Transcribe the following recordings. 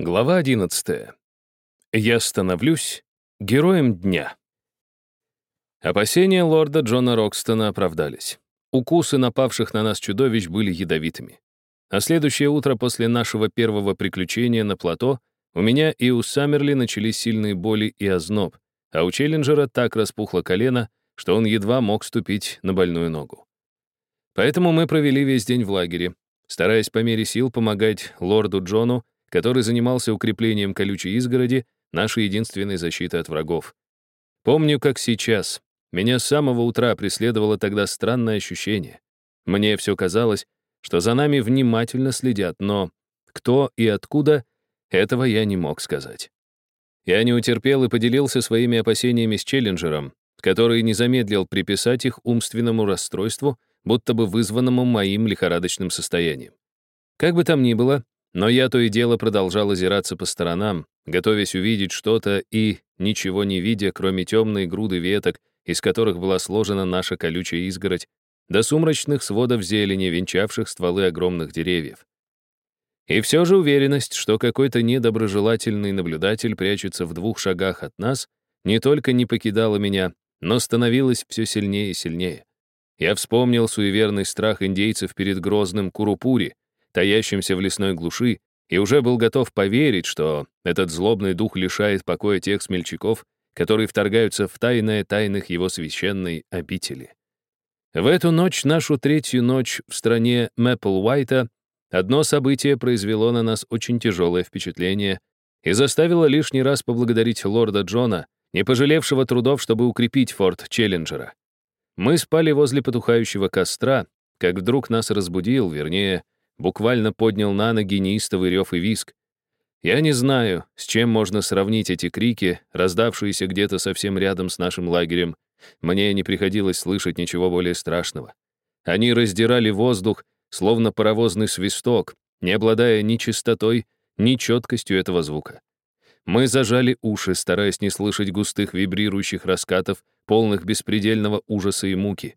Глава 11. Я становлюсь героем дня. Опасения лорда Джона Рокстона оправдались. Укусы напавших на нас чудовищ были ядовитыми. На следующее утро после нашего первого приключения на плато у меня и у Саммерли начались сильные боли и озноб, а у Челленджера так распухло колено, что он едва мог ступить на больную ногу. Поэтому мы провели весь день в лагере, стараясь по мере сил помогать лорду Джону который занимался укреплением колючей изгороди, нашей единственной защиты от врагов. Помню, как сейчас. Меня с самого утра преследовало тогда странное ощущение. Мне все казалось, что за нами внимательно следят, но кто и откуда, этого я не мог сказать. Я не утерпел и поделился своими опасениями с Челленджером, который не замедлил приписать их умственному расстройству, будто бы вызванному моим лихорадочным состоянием. Как бы там ни было, но я то и дело продолжал озираться по сторонам, готовясь увидеть что-то и, ничего не видя, кроме темной груды веток, из которых была сложена наша колючая изгородь, до сумрачных сводов зелени, венчавших стволы огромных деревьев. И все же уверенность, что какой-то недоброжелательный наблюдатель прячется в двух шагах от нас, не только не покидала меня, но становилась все сильнее и сильнее. Я вспомнил суеверный страх индейцев перед грозным Курупури, таящимся в лесной глуши, и уже был готов поверить, что этот злобный дух лишает покоя тех смельчаков, которые вторгаются в тайное тайных его священной обители. В эту ночь, нашу третью ночь в стране Мэппл Уайта, одно событие произвело на нас очень тяжелое впечатление и заставило лишний раз поблагодарить лорда Джона, не пожалевшего трудов, чтобы укрепить форт Челленджера. Мы спали возле потухающего костра, как вдруг нас разбудил, вернее, буквально поднял на ноги неистовый рев и виск. Я не знаю, с чем можно сравнить эти крики, раздавшиеся где-то совсем рядом с нашим лагерем. Мне не приходилось слышать ничего более страшного. Они раздирали воздух, словно паровозный свисток, не обладая ни чистотой, ни четкостью этого звука. Мы зажали уши, стараясь не слышать густых вибрирующих раскатов, полных беспредельного ужаса и муки.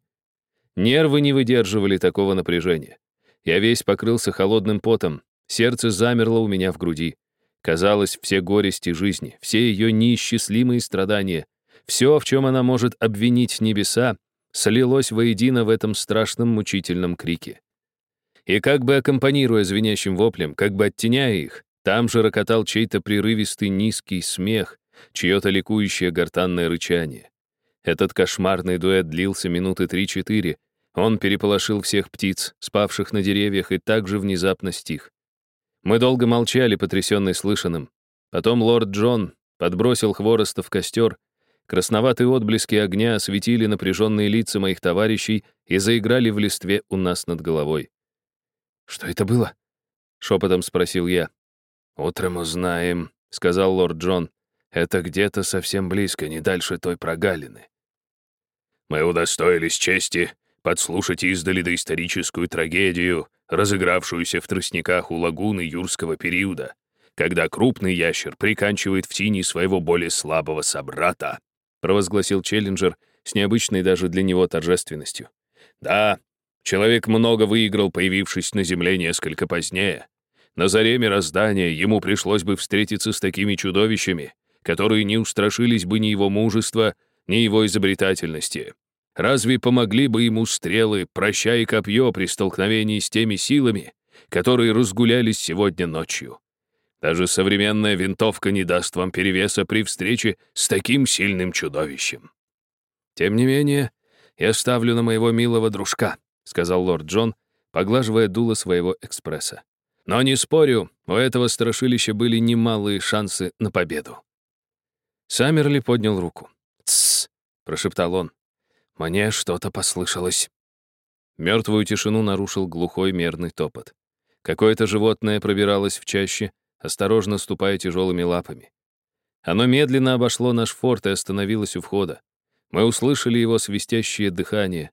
Нервы не выдерживали такого напряжения. Я весь покрылся холодным потом, сердце замерло у меня в груди. Казалось, все горести жизни, все ее неисчислимые страдания, все, в чем она может обвинить небеса, слилось воедино в этом страшном мучительном крике. И как бы аккомпанируя звенящим воплем, как бы оттеняя их, там же рокотал чей-то прерывистый низкий смех, чье-то ликующее гортанное рычание. Этот кошмарный дуэт длился минуты три-четыре, он переполошил всех птиц, спавших на деревьях, и также внезапно стих. Мы долго молчали, потрясенные слышанным. Потом лорд Джон подбросил хвороста в костер, красноватые отблески огня осветили напряженные лица моих товарищей и заиграли в листве у нас над головой. «Что это было?» — шепотом спросил я. «Утром узнаем», — сказал лорд Джон. «Это где-то совсем близко, не дальше той прогалины». «Мы удостоились чести подслушать издали доисторическую трагедию, разыгравшуюся в тростниках у лагуны юрского периода, когда крупный ящер приканчивает в тени своего более слабого собрата, провозгласил Челленджер с необычной даже для него торжественностью. Да, человек много выиграл, появившись на Земле несколько позднее. На заре мироздания ему пришлось бы встретиться с такими чудовищами, которые не устрашились бы ни его мужества, ни его изобретательности. Разве помогли бы ему стрелы, проща и копье при столкновении с теми силами, которые разгулялись сегодня ночью? Даже современная винтовка не даст вам перевеса при встрече с таким сильным чудовищем. Тем не менее, я ставлю на моего милого дружка, сказал лорд Джон, поглаживая дуло своего экспресса. Но не спорю, у этого страшилища были немалые шансы на победу. Саммерли поднял руку. «Тссс», — прошептал он. Мне что-то послышалось. Мертвую тишину нарушил глухой мерный топот. Какое-то животное пробиралось в чаще, осторожно ступая тяжелыми лапами. Оно медленно обошло наш форт и остановилось у входа. Мы услышали его свистящее дыхание.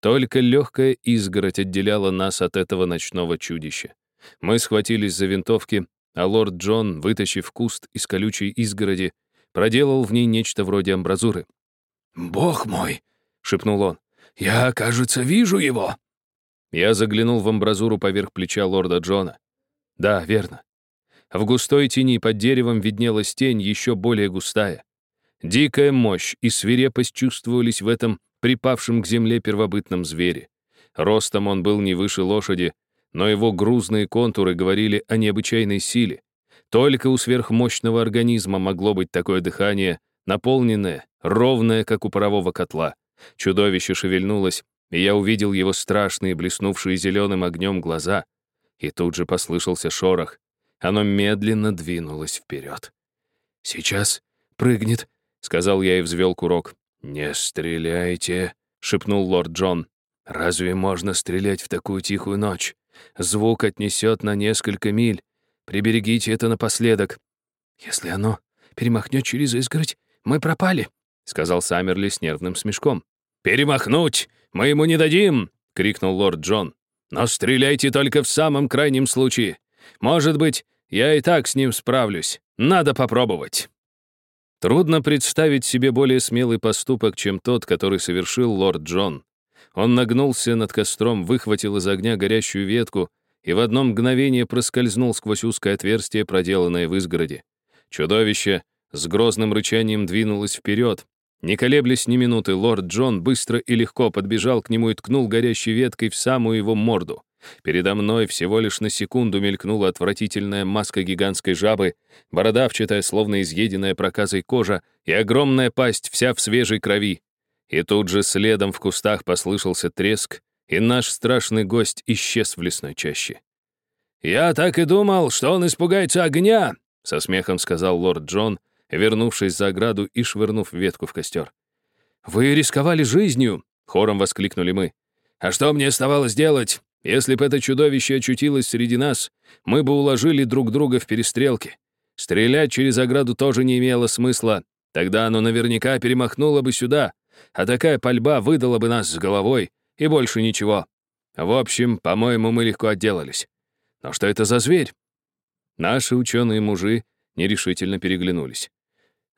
Только легкая изгородь отделяла нас от этого ночного чудища. Мы схватились за винтовки, а лорд Джон, вытащив куст из колючей изгороди, проделал в ней нечто вроде амбразуры. «Бог мой!» Шепнул он. «Я, кажется, вижу его!» Я заглянул в амбразуру поверх плеча лорда Джона. Да, верно. В густой тени под деревом виднелась тень еще более густая. Дикая мощь и свирепость чувствовались в этом припавшем к земле первобытном звере. Ростом он был не выше лошади, но его грузные контуры говорили о необычайной силе. Только у сверхмощного организма могло быть такое дыхание, наполненное, ровное, как у парового котла. Чудовище шевельнулось, и я увидел его страшные, блеснувшие зеленым огнем глаза. И тут же послышался шорох. Оно медленно двинулось вперед. «Сейчас прыгнет», — сказал я и взвел курок. «Не стреляйте», — шепнул лорд Джон. «Разве можно стрелять в такую тихую ночь? Звук отнесет на несколько миль. Приберегите это напоследок». «Если оно перемахнет через изгородь, мы пропали», — сказал Саммерли с нервным смешком. «Перемахнуть мы ему не дадим!» — крикнул лорд Джон. «Но стреляйте только в самом крайнем случае. Может быть, я и так с ним справлюсь. Надо попробовать». Трудно представить себе более смелый поступок, чем тот, который совершил лорд Джон. Он нагнулся над костром, выхватил из огня горящую ветку и в одно мгновение проскользнул сквозь узкое отверстие, проделанное в изгороди. Чудовище с грозным рычанием двинулось вперед. Не колеблясь ни минуты, лорд Джон быстро и легко подбежал к нему и ткнул горящей веткой в самую его морду. Передо мной всего лишь на секунду мелькнула отвратительная маска гигантской жабы, бородавчатая, словно изъеденная проказой кожа, и огромная пасть вся в свежей крови. И тут же следом в кустах послышался треск, и наш страшный гость исчез в лесной чаще. «Я так и думал, что он испугается огня!» — со смехом сказал лорд Джон, вернувшись за ограду и швырнув ветку в костер. «Вы рисковали жизнью!» — хором воскликнули мы. «А что мне оставалось делать? Если бы это чудовище очутилось среди нас, мы бы уложили друг друга в перестрелке. Стрелять через ограду тоже не имело смысла. Тогда оно наверняка перемахнуло бы сюда, а такая пальба выдала бы нас с головой, и больше ничего. В общем, по-моему, мы легко отделались. Но что это за зверь? Наши ученые-мужи нерешительно переглянулись.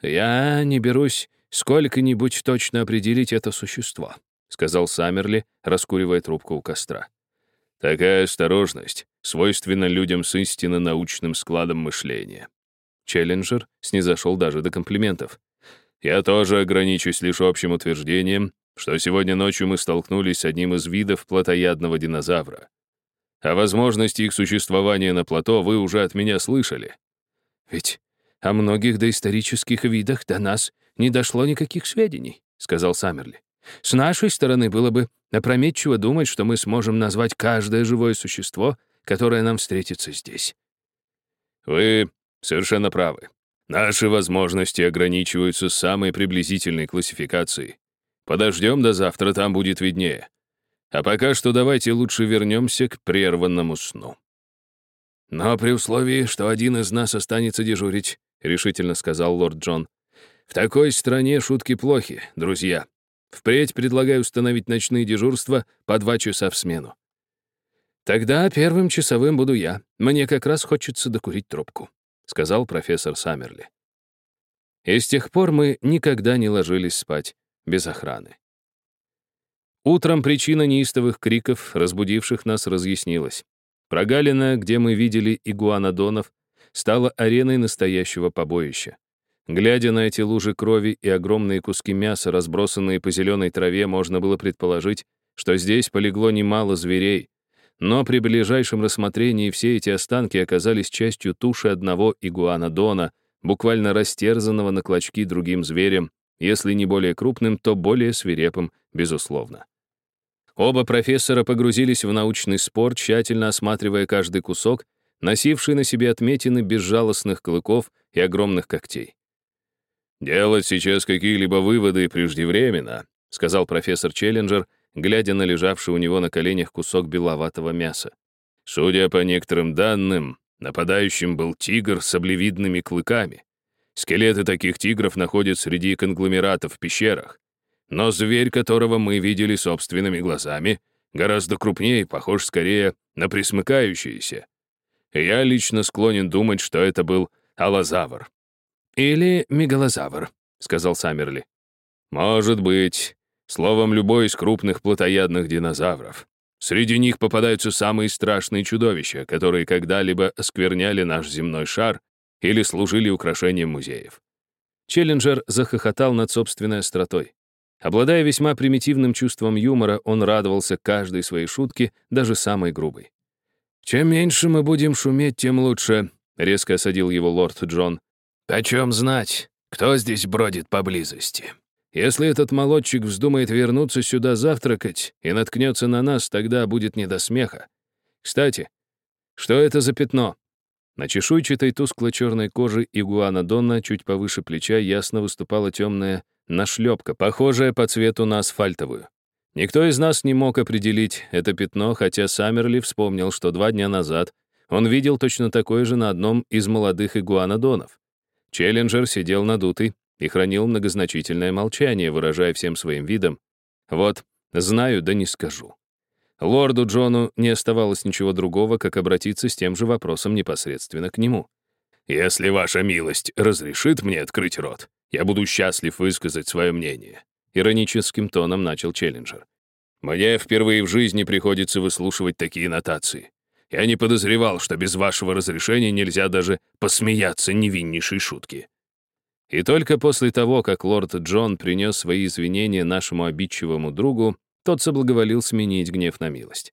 «Я не берусь сколько-нибудь точно определить это существо», сказал Саммерли, раскуривая трубку у костра. Такая осторожность свойственна людям с истинно научным складом мышления. Челленджер снизошел даже до комплиментов. Я тоже ограничусь лишь общим утверждением, что сегодня ночью мы столкнулись с одним из видов плотоядного динозавра. О возможности их существования на плато вы уже от меня слышали. Ведь о многих доисторических видах до нас не дошло никаких сведений, сказал Саммерли. С нашей стороны было бы опрометчиво думать, что мы сможем назвать каждое живое существо, которое нам встретится здесь. Вы совершенно правы. Наши возможности ограничиваются самой приблизительной классификацией. Подождем до завтра, там будет виднее. А пока что давайте лучше вернемся к прерванному сну. Но при условии, что один из нас останется дежурить, решительно сказал лорд Джон. В такой стране шутки плохи, друзья. Впредь предлагаю установить ночные дежурства по два часа в смену. Тогда первым часовым буду я. Мне как раз хочется докурить трубку, сказал профессор Саммерли. И с тех пор мы никогда не ложились спать без охраны. Утром причина неистовых криков, разбудивших нас, разъяснилась. Прогалина, где мы видели игуанодонов, стала ареной настоящего побоища. Глядя на эти лужи крови и огромные куски мяса, разбросанные по зеленой траве, можно было предположить, что здесь полегло немало зверей. Но при ближайшем рассмотрении все эти останки оказались частью туши одного игуанодона, буквально растерзанного на клочки другим зверем, если не более крупным, то более свирепым, безусловно. Оба профессора погрузились в научный спор, тщательно осматривая каждый кусок, носивший на себе отметины безжалостных клыков и огромных когтей. «Делать сейчас какие-либо выводы преждевременно», сказал профессор Челленджер, глядя на лежавший у него на коленях кусок беловатого мяса. Судя по некоторым данным, нападающим был тигр с облевидными клыками. Скелеты таких тигров находят среди конгломератов в пещерах. Но зверь, которого мы видели собственными глазами, гораздо крупнее, похож скорее на присмыкающийся. Я лично склонен думать, что это был аллозавр. «Или мегалозавр», — сказал Саммерли. «Может быть. Словом, любой из крупных плотоядных динозавров. Среди них попадаются самые страшные чудовища, которые когда-либо оскверняли наш земной шар или служили украшением музеев. Челленджер захохотал над собственной остротой. Обладая весьма примитивным чувством юмора, он радовался каждой своей шутке, даже самой грубой. «Чем меньше мы будем шуметь, тем лучше», — резко осадил его лорд Джон. «О чем знать? Кто здесь бродит поблизости?» «Если этот молодчик вздумает вернуться сюда завтракать и наткнется на нас, тогда будет не до смеха. Кстати, что это за пятно?» На чешуйчатой тускло-черной коже игуана Донна чуть повыше плеча ясно выступала темная нашлепка, похожая по цвету на асфальтовую. Никто из нас не мог определить это пятно, хотя Саммерли вспомнил, что два дня назад он видел точно такое же на одном из молодых игуанодонов. Челленджер сидел надутый и хранил многозначительное молчание, выражая всем своим видом «Вот, знаю, да не скажу». Лорду Джону не оставалось ничего другого, как обратиться с тем же вопросом непосредственно к нему. «Если ваша милость разрешит мне открыть рот, я буду счастлив высказать свое мнение», — ироническим тоном начал Челленджер. «Мне впервые в жизни приходится выслушивать такие нотации. Я не подозревал, что без вашего разрешения нельзя даже посмеяться невиннейшей шутки». И только после того, как лорд Джон принес свои извинения нашему обидчивому другу, тот соблаговолил сменить гнев на милость.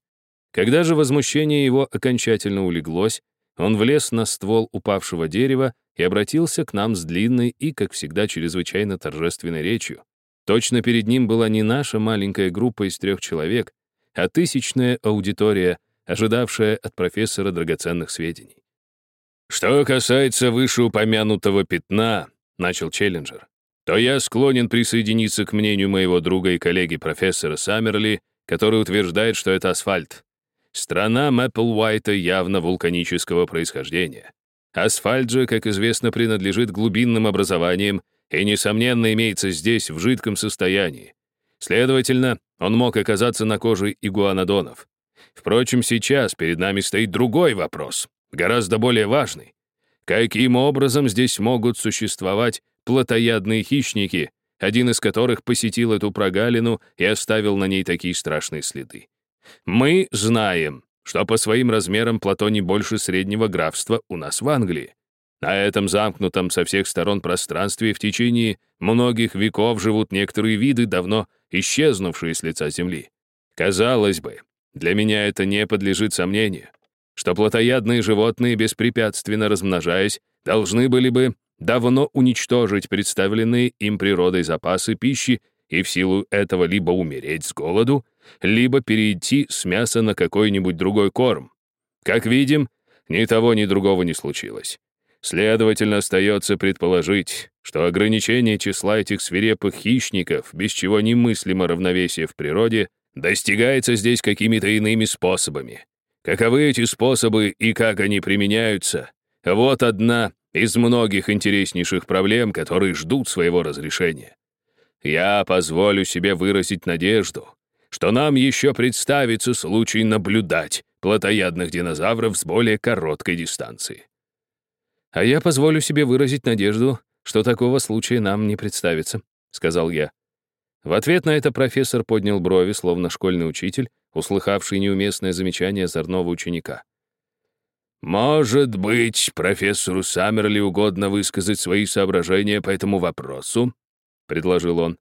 Когда же возмущение его окончательно улеглось, он влез на ствол упавшего дерева и обратился к нам с длинной и, как всегда, чрезвычайно торжественной речью. Точно перед ним была не наша маленькая группа из трех человек, а тысячная аудитория, ожидавшая от профессора драгоценных сведений. «Что касается вышеупомянутого пятна», — начал Челленджер, то я склонен присоединиться к мнению моего друга и коллеги профессора Саммерли, который утверждает, что это асфальт. Страна Мэпплвайта явно вулканического происхождения. Асфальт же, как известно, принадлежит глубинным образованиям и, несомненно, имеется здесь в жидком состоянии. Следовательно, он мог оказаться на коже игуанодонов. Впрочем, сейчас перед нами стоит другой вопрос, гораздо более важный. Каким образом здесь могут существовать плотоядные хищники, один из которых посетил эту прогалину и оставил на ней такие страшные следы. Мы знаем, что по своим размерам плато не больше среднего графства у нас в Англии. На этом замкнутом со всех сторон пространстве в течение многих веков живут некоторые виды, давно исчезнувшие с лица Земли. Казалось бы, для меня это не подлежит сомнению, что плотоядные животные, беспрепятственно размножаясь, должны были бы давно уничтожить представленные им природой запасы пищи и в силу этого либо умереть с голоду, либо перейти с мяса на какой-нибудь другой корм. Как видим, ни того, ни другого не случилось. Следовательно, остается предположить, что ограничение числа этих свирепых хищников, без чего немыслимо равновесие в природе, достигается здесь какими-то иными способами. Каковы эти способы и как они применяются? Вот одна из многих интереснейших проблем, которые ждут своего разрешения. Я позволю себе выразить надежду, что нам еще представится случай наблюдать плотоядных динозавров с более короткой дистанции. «А я позволю себе выразить надежду, что такого случая нам не представится», — сказал я. В ответ на это профессор поднял брови, словно школьный учитель, услыхавший неуместное замечание озорного ученика. «Может быть, профессору Саммерли угодно высказать свои соображения по этому вопросу?» — предложил он.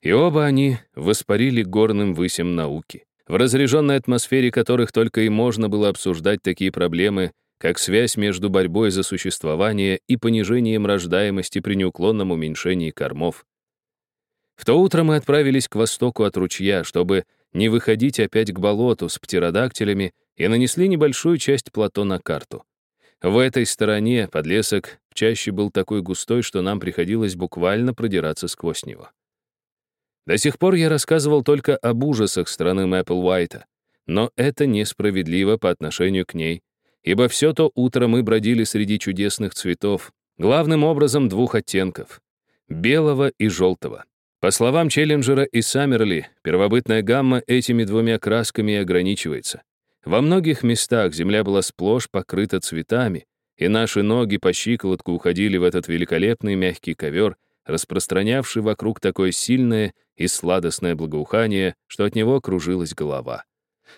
И оба они воспарили горным высем науки, в разряженной атмосфере которых только и можно было обсуждать такие проблемы, как связь между борьбой за существование и понижением рождаемости при неуклонном уменьшении кормов. В то утро мы отправились к востоку от ручья, чтобы не выходить опять к болоту с птеродактилями и нанесли небольшую часть плато на карту. В этой стороне подлесок чаще был такой густой, что нам приходилось буквально продираться сквозь него. До сих пор я рассказывал только об ужасах страны Мэппл Уайта, но это несправедливо по отношению к ней, ибо все то утро мы бродили среди чудесных цветов, главным образом двух оттенков — белого и желтого. По словам Челленджера и Саммерли, первобытная гамма этими двумя красками и ограничивается. Во многих местах земля была сплошь покрыта цветами, и наши ноги по щиколотку уходили в этот великолепный мягкий ковер, распространявший вокруг такое сильное и сладостное благоухание, что от него кружилась голова.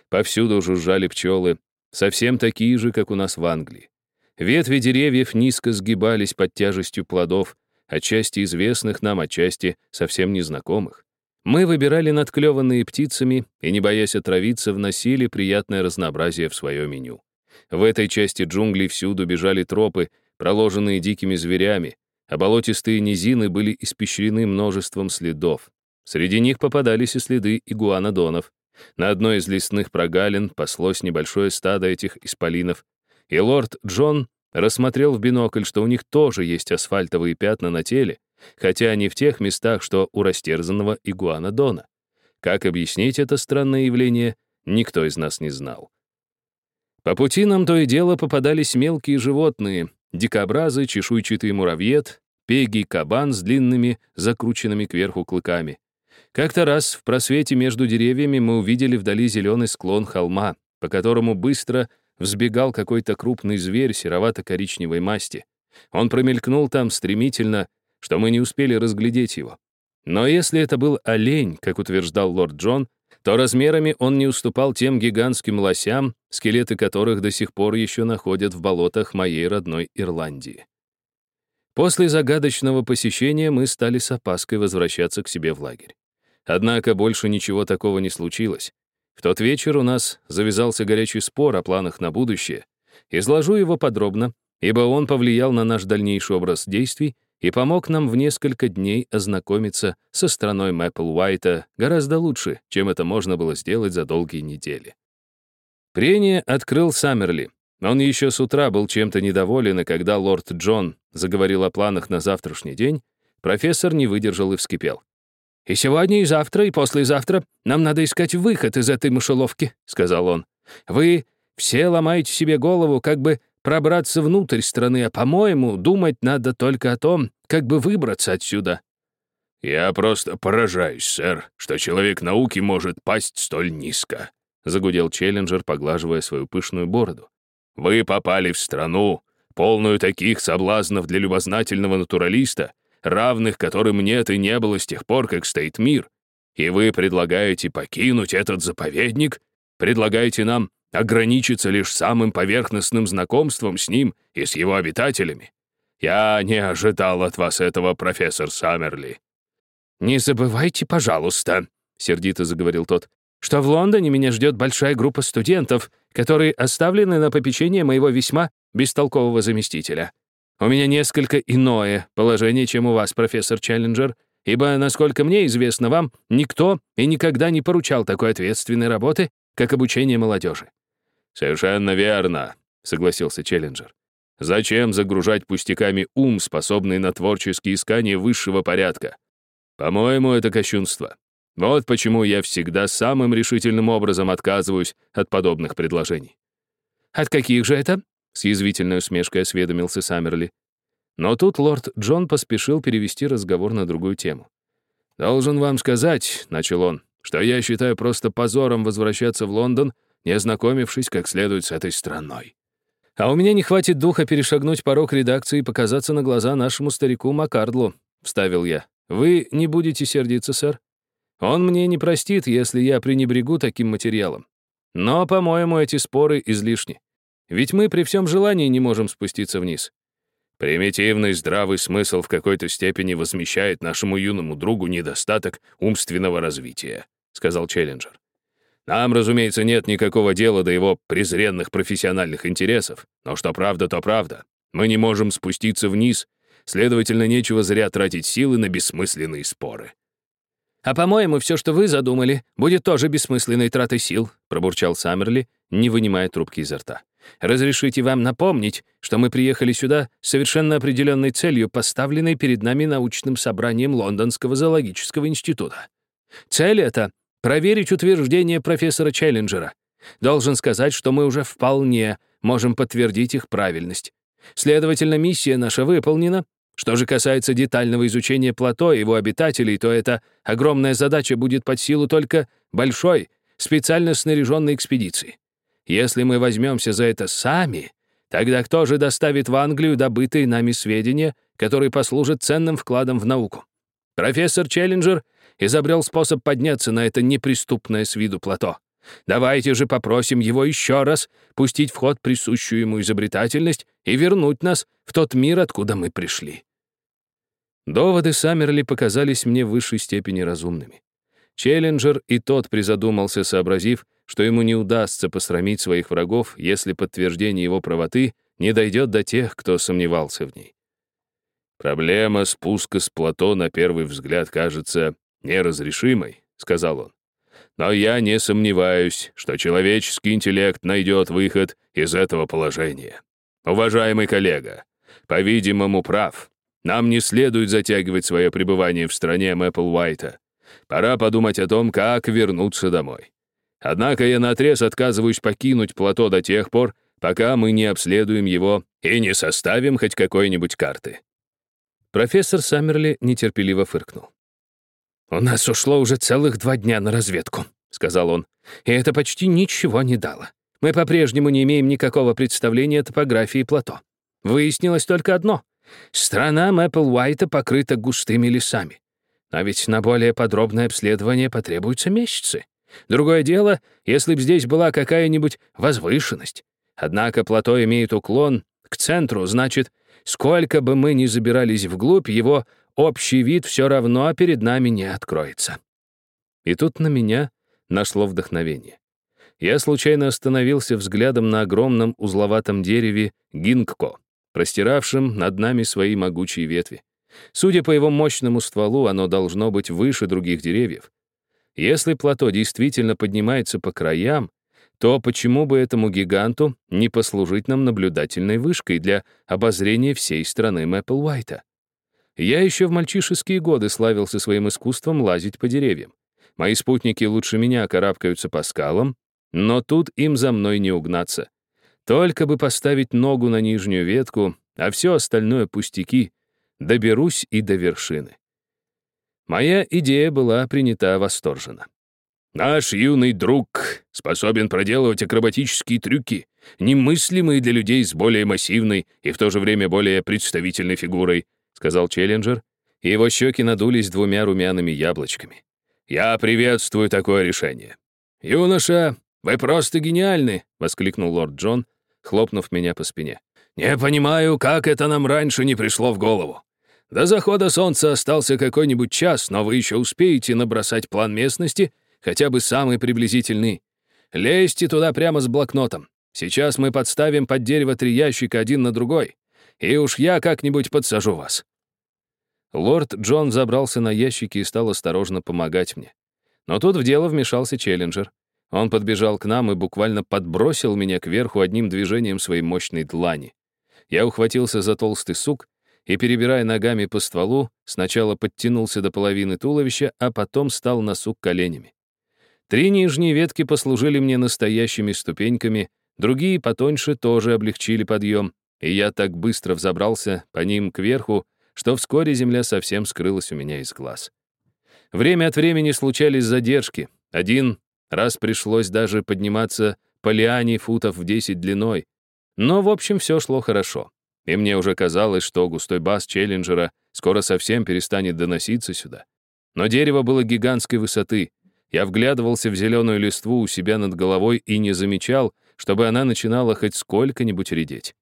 Повсюду жужжали пчелы, совсем такие же, как у нас в Англии. Ветви деревьев низко сгибались под тяжестью плодов, отчасти известных нам, отчасти совсем незнакомых. Мы выбирали надклеванные птицами и, не боясь отравиться, вносили приятное разнообразие в свое меню. В этой части джунглей всюду бежали тропы, проложенные дикими зверями, а болотистые низины были испещрены множеством следов. Среди них попадались и следы игуанодонов. На одной из лесных прогалин паслось небольшое стадо этих исполинов, и лорд Джон рассмотрел в бинокль, что у них тоже есть асфальтовые пятна на теле, хотя они в тех местах, что у растерзанного игуанодона. Как объяснить это странное явление, никто из нас не знал. По пути нам то и дело попадались мелкие животные, дикобразы, чешуйчатый муравьед, пегий кабан с длинными, закрученными кверху клыками. Как-то раз в просвете между деревьями мы увидели вдали зеленый склон холма, по которому быстро взбегал какой-то крупный зверь серовато-коричневой масти. Он промелькнул там стремительно, что мы не успели разглядеть его. Но если это был олень, как утверждал лорд Джон, то размерами он не уступал тем гигантским лосям, скелеты которых до сих пор еще находят в болотах моей родной Ирландии. После загадочного посещения мы стали с опаской возвращаться к себе в лагерь. Однако больше ничего такого не случилось. В тот вечер у нас завязался горячий спор о планах на будущее. Изложу его подробно, ибо он повлиял на наш дальнейший образ действий и помог нам в несколько дней ознакомиться со страной Мэппл Уайта гораздо лучше, чем это можно было сделать за долгие недели. Прение открыл Саммерли. Он еще с утра был чем-то недоволен, и когда лорд Джон заговорил о планах на завтрашний день, профессор не выдержал и вскипел. «И сегодня, и завтра, и послезавтра нам надо искать выход из этой мышеловки», — сказал он. «Вы все ломаете себе голову, как бы пробраться внутрь страны, а, по-моему, думать надо только о том, как бы выбраться отсюда». «Я просто поражаюсь, сэр, что человек науки может пасть столь низко», — загудел Челленджер, поглаживая свою пышную бороду. «Вы попали в страну, полную таких соблазнов для любознательного натуралиста, равных которым нет и не было с тех пор, как стоит мир. И вы предлагаете покинуть этот заповедник? Предлагаете нам ограничиться лишь самым поверхностным знакомством с ним и с его обитателями? Я не ожидал от вас этого, профессор Саммерли». «Не забывайте, пожалуйста», — сердито заговорил тот, «что в Лондоне меня ждет большая группа студентов, которые оставлены на попечение моего весьма бестолкового заместителя. У меня несколько иное положение, чем у вас, профессор Челленджер, ибо, насколько мне известно вам, никто и никогда не поручал такой ответственной работы, как обучение молодежи. «Совершенно верно», — согласился Челленджер. «Зачем загружать пустяками ум, способный на творческие искания высшего порядка? По-моему, это кощунство. Вот почему я всегда самым решительным образом отказываюсь от подобных предложений». «От каких же это?» — с язвительной усмешкой осведомился Саммерли. Но тут лорд Джон поспешил перевести разговор на другую тему. «Должен вам сказать», — начал он, «что я считаю просто позором возвращаться в Лондон не ознакомившись как следует с этой страной. А у меня не хватит духа перешагнуть порог редакции и показаться на глаза нашему старику Макардлу, вставил я. Вы не будете сердиться, сэр? Он мне не простит, если я пренебрегу таким материалом. Но, по-моему, эти споры излишни. Ведь мы при всем желании не можем спуститься вниз. Примитивный здравый смысл в какой-то степени возмещает нашему юному другу недостаток умственного развития, сказал Челленджер. Нам, разумеется, нет никакого дела до его презренных профессиональных интересов, но что правда, то правда. Мы не можем спуститься вниз, следовательно, нечего зря тратить силы на бессмысленные споры. «А, по-моему, все, что вы задумали, будет тоже бессмысленной тратой сил», пробурчал Саммерли, не вынимая трубки изо рта. «Разрешите вам напомнить, что мы приехали сюда с совершенно определенной целью, поставленной перед нами научным собранием Лондонского зоологического института. Цель эта проверить утверждения профессора Челленджера. Должен сказать, что мы уже вполне можем подтвердить их правильность. Следовательно, миссия наша выполнена. Что же касается детального изучения плато и его обитателей, то эта огромная задача будет под силу только большой, специально снаряженной экспедиции. Если мы возьмемся за это сами, тогда кто же доставит в Англию добытые нами сведения, которые послужат ценным вкладом в науку? Профессор Челленджер изобрел способ подняться на это неприступное с виду плато. Давайте же попросим его еще раз пустить в ход присущую ему изобретательность и вернуть нас в тот мир, откуда мы пришли». Доводы Саммерли показались мне в высшей степени разумными. Челленджер и тот призадумался, сообразив, что ему не удастся посрамить своих врагов, если подтверждение его правоты не дойдет до тех, кто сомневался в ней. «Проблема спуска с плато на первый взгляд кажется неразрешимой», — сказал он. «Но я не сомневаюсь, что человеческий интеллект найдет выход из этого положения. Уважаемый коллега, по-видимому, прав. Нам не следует затягивать свое пребывание в стране Мэппл Уайта. Пора подумать о том, как вернуться домой. Однако я наотрез отказываюсь покинуть плато до тех пор, пока мы не обследуем его и не составим хоть какой-нибудь карты. Профессор Саммерли нетерпеливо фыркнул. «У нас ушло уже целых два дня на разведку», — сказал он, «и это почти ничего не дало. Мы по-прежнему не имеем никакого представления о топографии плато. Выяснилось только одно. Страна Мэппл Уайта покрыта густыми лесами. А ведь на более подробное обследование потребуются месяцы. Другое дело, если б здесь была какая-нибудь возвышенность. Однако плато имеет уклон к центру, значит, Сколько бы мы ни забирались вглубь, его общий вид все равно перед нами не откроется. И тут на меня нашло вдохновение. Я случайно остановился взглядом на огромном узловатом дереве гингко, простиравшем над нами свои могучие ветви. Судя по его мощному стволу, оно должно быть выше других деревьев. Если плато действительно поднимается по краям, то почему бы этому гиганту не послужить нам наблюдательной вышкой для обозрения всей страны Мэпплвайта? Я еще в мальчишеские годы славился своим искусством лазить по деревьям. Мои спутники лучше меня карабкаются по скалам, но тут им за мной не угнаться. Только бы поставить ногу на нижнюю ветку, а все остальное пустяки. Доберусь и до вершины. Моя идея была принята восторженно. Наш юный друг способен проделывать акробатические трюки, немыслимые для людей с более массивной и в то же время более представительной фигурой, сказал Челленджер, и его щеки надулись двумя румяными яблочками. Я приветствую такое решение. Юноша, вы просто гениальны, воскликнул лорд Джон, хлопнув меня по спине. Не понимаю, как это нам раньше не пришло в голову. До захода солнца остался какой-нибудь час, но вы еще успеете набросать план местности — хотя бы самый приблизительный. Лезьте туда прямо с блокнотом. Сейчас мы подставим под дерево три ящика один на другой, и уж я как-нибудь подсажу вас». Лорд Джон забрался на ящики и стал осторожно помогать мне. Но тут в дело вмешался Челленджер. Он подбежал к нам и буквально подбросил меня кверху одним движением своей мощной длани. Я ухватился за толстый сук и, перебирая ногами по стволу, сначала подтянулся до половины туловища, а потом стал на сук коленями. Три нижние ветки послужили мне настоящими ступеньками, другие потоньше тоже облегчили подъем, и я так быстро взобрался по ним кверху, что вскоре земля совсем скрылась у меня из глаз. Время от времени случались задержки. Один раз пришлось даже подниматься по лиане футов в 10 длиной. Но, в общем, все шло хорошо. И мне уже казалось, что густой бас Челленджера скоро совсем перестанет доноситься сюда. Но дерево было гигантской высоты, я вглядывался в зеленую листву у себя над головой и не замечал, чтобы она начинала хоть сколько-нибудь редеть.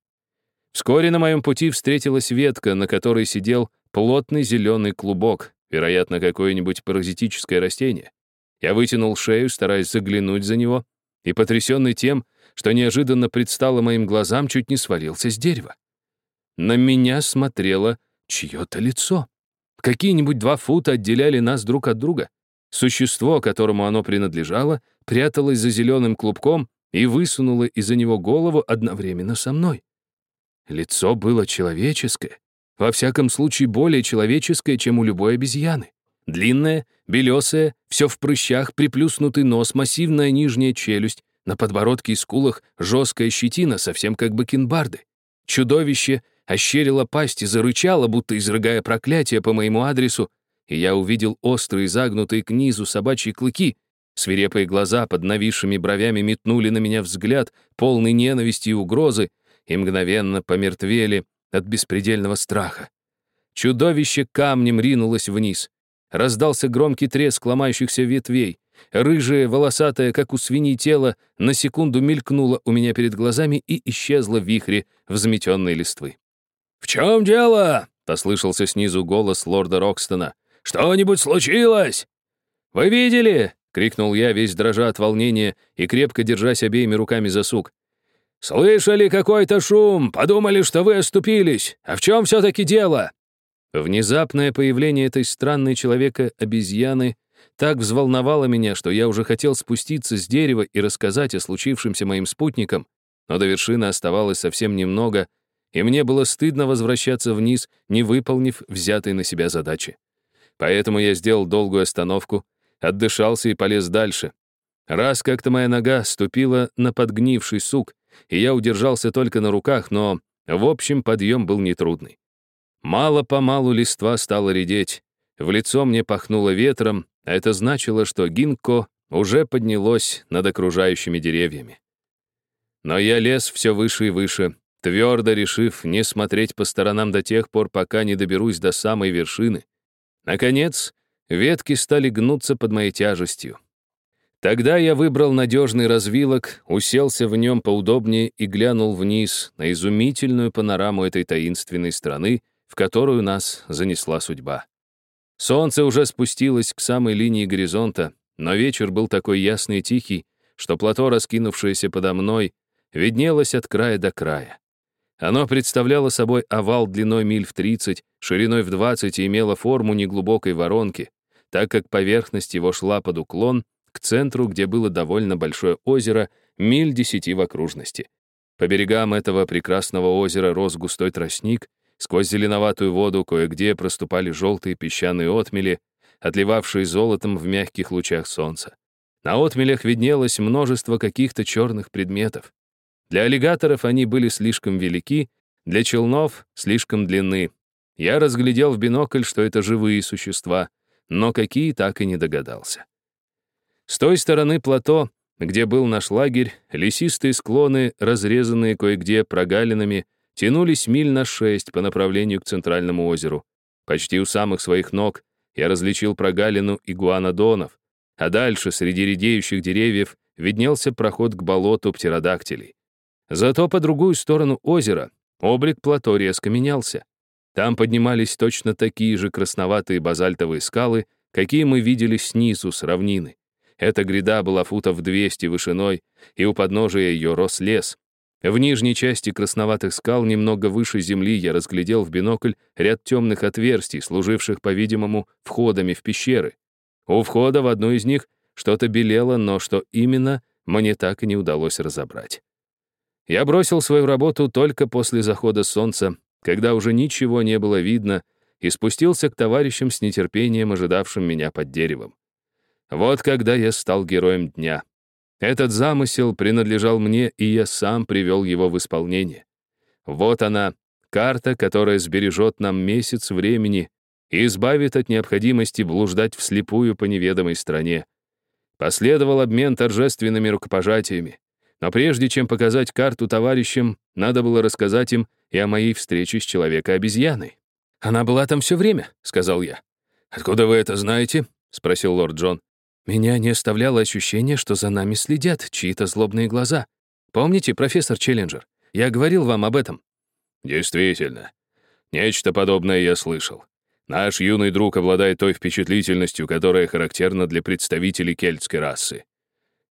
Вскоре на моем пути встретилась ветка, на которой сидел плотный зеленый клубок, вероятно, какое-нибудь паразитическое растение. Я вытянул шею, стараясь заглянуть за него, и, потрясенный тем, что неожиданно предстало моим глазам, чуть не свалился с дерева. На меня смотрело чье-то лицо. Какие-нибудь два фута отделяли нас друг от друга. Существо, которому оно принадлежало, пряталось за зеленым клубком и высунуло из-за него голову одновременно со мной. Лицо было человеческое, во всяком случае более человеческое, чем у любой обезьяны. Длинное, белесое, все в прыщах, приплюснутый нос, массивная нижняя челюсть, на подбородке и скулах жесткая щетина, совсем как бакенбарды. Чудовище ощерило пасть и зарычало, будто изрыгая проклятие по моему адресу, и я увидел острые, загнутые к низу собачьи клыки. Свирепые глаза под нависшими бровями метнули на меня взгляд, полный ненависти и угрозы, и мгновенно помертвели от беспредельного страха. Чудовище камнем ринулось вниз. Раздался громкий треск ломающихся ветвей. Рыжее, волосатое, как у свиньи тело, на секунду мелькнуло у меня перед глазами и исчезло в вихре взметенной листвы. «В чем дело?» — послышался снизу голос лорда Рокстона. «Что-нибудь случилось?» «Вы видели?» — крикнул я, весь дрожа от волнения и крепко держась обеими руками за сук. «Слышали какой-то шум, подумали, что вы оступились. А в чем все-таки дело?» Внезапное появление этой странной человека-обезьяны так взволновало меня, что я уже хотел спуститься с дерева и рассказать о случившемся моим спутникам, но до вершины оставалось совсем немного, и мне было стыдно возвращаться вниз, не выполнив взятой на себя задачи. Поэтому я сделал долгую остановку, отдышался и полез дальше. Раз как-то моя нога ступила на подгнивший сук, и я удержался только на руках, но, в общем, подъем был нетрудный. Мало-помалу листва стала редеть. В лицо мне пахнуло ветром, а это значило, что гинко уже поднялось над окружающими деревьями. Но я лез все выше и выше, твердо решив не смотреть по сторонам до тех пор, пока не доберусь до самой вершины. Наконец, ветки стали гнуться под моей тяжестью. Тогда я выбрал надежный развилок, уселся в нем поудобнее и глянул вниз на изумительную панораму этой таинственной страны, в которую нас занесла судьба. Солнце уже спустилось к самой линии горизонта, но вечер был такой ясный и тихий, что плато, раскинувшееся подо мной, виднелось от края до края. Оно представляло собой овал длиной миль в 30, шириной в 20 и имело форму неглубокой воронки, так как поверхность его шла под уклон к центру, где было довольно большое озеро, миль десяти в окружности. По берегам этого прекрасного озера рос густой тростник, Сквозь зеленоватую воду кое-где проступали желтые песчаные отмели, отливавшие золотом в мягких лучах солнца. На отмелях виднелось множество каких-то черных предметов. Для аллигаторов они были слишком велики, для челнов — слишком длинны. Я разглядел в бинокль, что это живые существа, но какие так и не догадался. С той стороны плато, где был наш лагерь, лесистые склоны, разрезанные кое-где прогалинами, тянулись миль на шесть по направлению к центральному озеру. Почти у самых своих ног я различил прогалину игуанодонов, а дальше, среди редеющих деревьев, виднелся проход к болоту птеродактилей. Зато по другую сторону озера облик плато резко менялся. Там поднимались точно такие же красноватые базальтовые скалы, какие мы видели снизу с равнины. Эта гряда была футов 200 вышиной, и у подножия ее рос лес, в нижней части красноватых скал, немного выше земли, я разглядел в бинокль ряд темных отверстий, служивших, по-видимому, входами в пещеры. У входа в одну из них что-то белело, но что именно, мне так и не удалось разобрать. Я бросил свою работу только после захода солнца, когда уже ничего не было видно, и спустился к товарищам с нетерпением, ожидавшим меня под деревом. Вот когда я стал героем дня. Этот замысел принадлежал мне, и я сам привел его в исполнение. Вот она, карта, которая сбережет нам месяц времени и избавит от необходимости блуждать вслепую по неведомой стране. Последовал обмен торжественными рукопожатиями. Но прежде чем показать карту товарищам, надо было рассказать им и о моей встрече с человека-обезьяной. «Она была там все время», — сказал я. «Откуда вы это знаете?» — спросил лорд Джон. Меня не оставляло ощущение, что за нами следят чьи-то злобные глаза. Помните, профессор Челленджер? Я говорил вам об этом. Действительно. Нечто подобное я слышал. Наш юный друг обладает той впечатлительностью, которая характерна для представителей кельтской расы.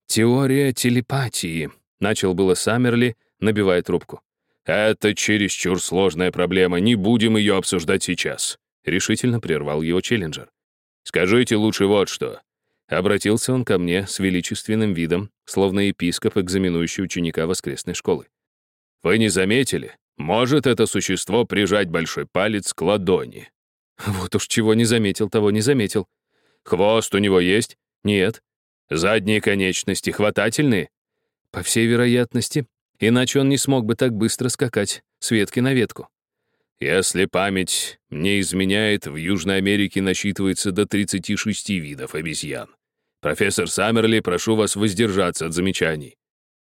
«Теория телепатии», — начал было Саммерли, набивая трубку. «Это чересчур сложная проблема, не будем ее обсуждать сейчас», — решительно прервал его Челленджер. «Скажите лучше вот что. Обратился он ко мне с величественным видом, словно епископ, экзаменующий ученика воскресной школы. «Вы не заметили? Может это существо прижать большой палец к ладони?» «Вот уж чего не заметил, того не заметил». «Хвост у него есть?» «Нет». «Задние конечности хватательные?» «По всей вероятности. Иначе он не смог бы так быстро скакать с ветки на ветку». Если память не изменяет, в Южной Америке насчитывается до 36 видов обезьян. Профессор Саммерли, прошу вас воздержаться от замечаний.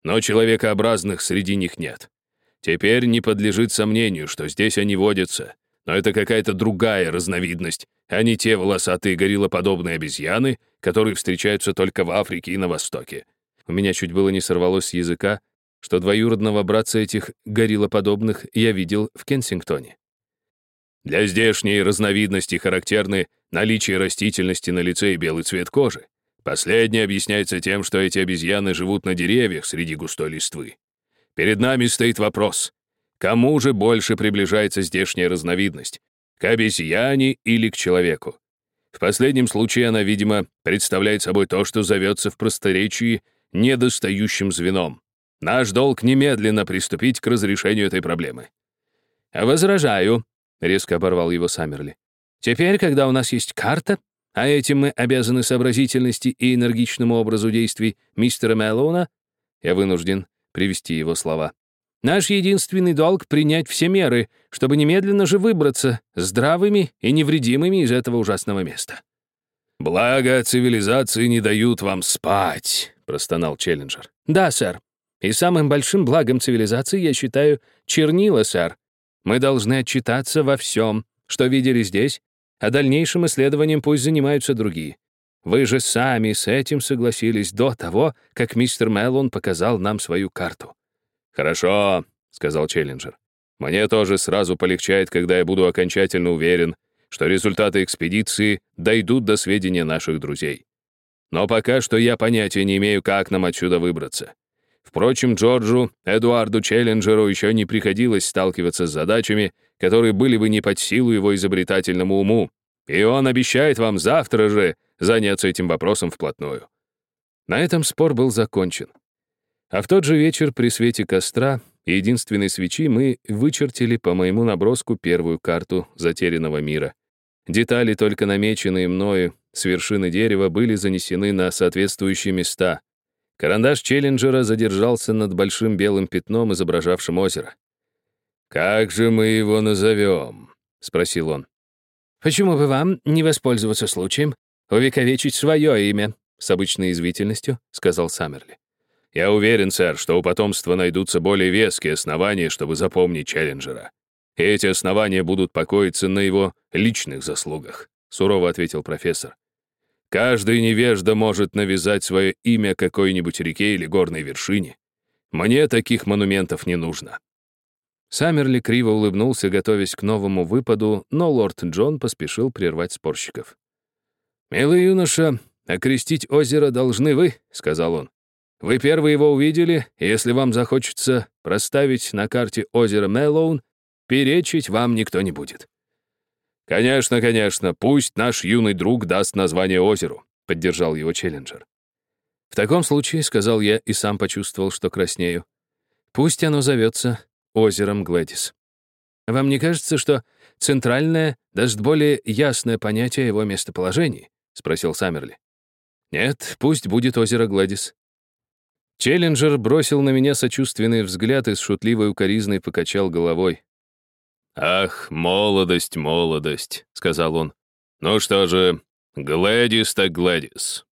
Но человекообразных среди них нет. Теперь не подлежит сомнению, что здесь они водятся, но это какая-то другая разновидность, а не те волосатые гориллоподобные обезьяны, которые встречаются только в Африке и на Востоке. У меня чуть было не сорвалось с языка, что двоюродного братца этих гориллоподобных я видел в Кенсингтоне. Для здешней разновидности характерны наличие растительности на лице и белый цвет кожи. Последнее объясняется тем, что эти обезьяны живут на деревьях среди густой листвы. Перед нами стоит вопрос, кому же больше приближается здешняя разновидность, к обезьяне или к человеку? В последнем случае она, видимо, представляет собой то, что зовется в просторечии недостающим звеном. Наш долг немедленно приступить к разрешению этой проблемы. «Возражаю», — резко оборвал его Саммерли. «Теперь, когда у нас есть карта, а этим мы обязаны сообразительности и энергичному образу действий мистера Мэллоуна, я вынужден привести его слова. Наш единственный долг — принять все меры, чтобы немедленно же выбраться здравыми и невредимыми из этого ужасного места». «Благо цивилизации не дают вам спать», — простонал Челленджер. «Да, сэр. И самым большим благом цивилизации я считаю чернила, сэр. Мы должны отчитаться во всем, что видели здесь, а дальнейшим исследованием пусть занимаются другие. Вы же сами с этим согласились до того, как мистер Меллон показал нам свою карту. «Хорошо», — сказал Челленджер. «Мне тоже сразу полегчает, когда я буду окончательно уверен, что результаты экспедиции дойдут до сведения наших друзей. Но пока что я понятия не имею, как нам отсюда выбраться. Впрочем, Джорджу, Эдуарду Челленджеру еще не приходилось сталкиваться с задачами, которые были бы не под силу его изобретательному уму, и он обещает вам завтра же заняться этим вопросом вплотную». На этом спор был закончен. А в тот же вечер при свете костра и единственной свечи мы вычертили по моему наброску первую карту затерянного мира. Детали, только намеченные мною с вершины дерева, были занесены на соответствующие места. Карандаш Челленджера задержался над большим белым пятном, изображавшим озеро. «Как же мы его назовем?» — спросил он. «Почему бы вам не воспользоваться случаем, увековечить свое имя?» — с обычной извительностью сказал Саммерли. Я уверен, сэр, что у потомства найдутся более веские основания, чтобы запомнить Челленджера. И эти основания будут покоиться на его личных заслугах», — сурово ответил профессор. «Каждый невежда может навязать свое имя какой-нибудь реке или горной вершине. Мне таких монументов не нужно». Саммерли криво улыбнулся, готовясь к новому выпаду, но лорд Джон поспешил прервать спорщиков. «Милый юноша, окрестить озеро должны вы», — сказал он. Вы первые его увидели, и если вам захочется проставить на карте озеро Мэллоун, перечить вам никто не будет. «Конечно, конечно, пусть наш юный друг даст название озеру», — поддержал его Челленджер. «В таком случае», — сказал я и сам почувствовал, что краснею, «пусть оно зовется озером Глэдис. Вам не кажется, что центральное даст более ясное понятие его местоположении?» — спросил Саммерли. «Нет, пусть будет озеро Глэдис. Челленджер бросил на меня сочувственный взгляд и с шутливой укоризной покачал головой. «Ах, молодость, молодость», — сказал он. «Ну что же, Глэдис так Глэдис.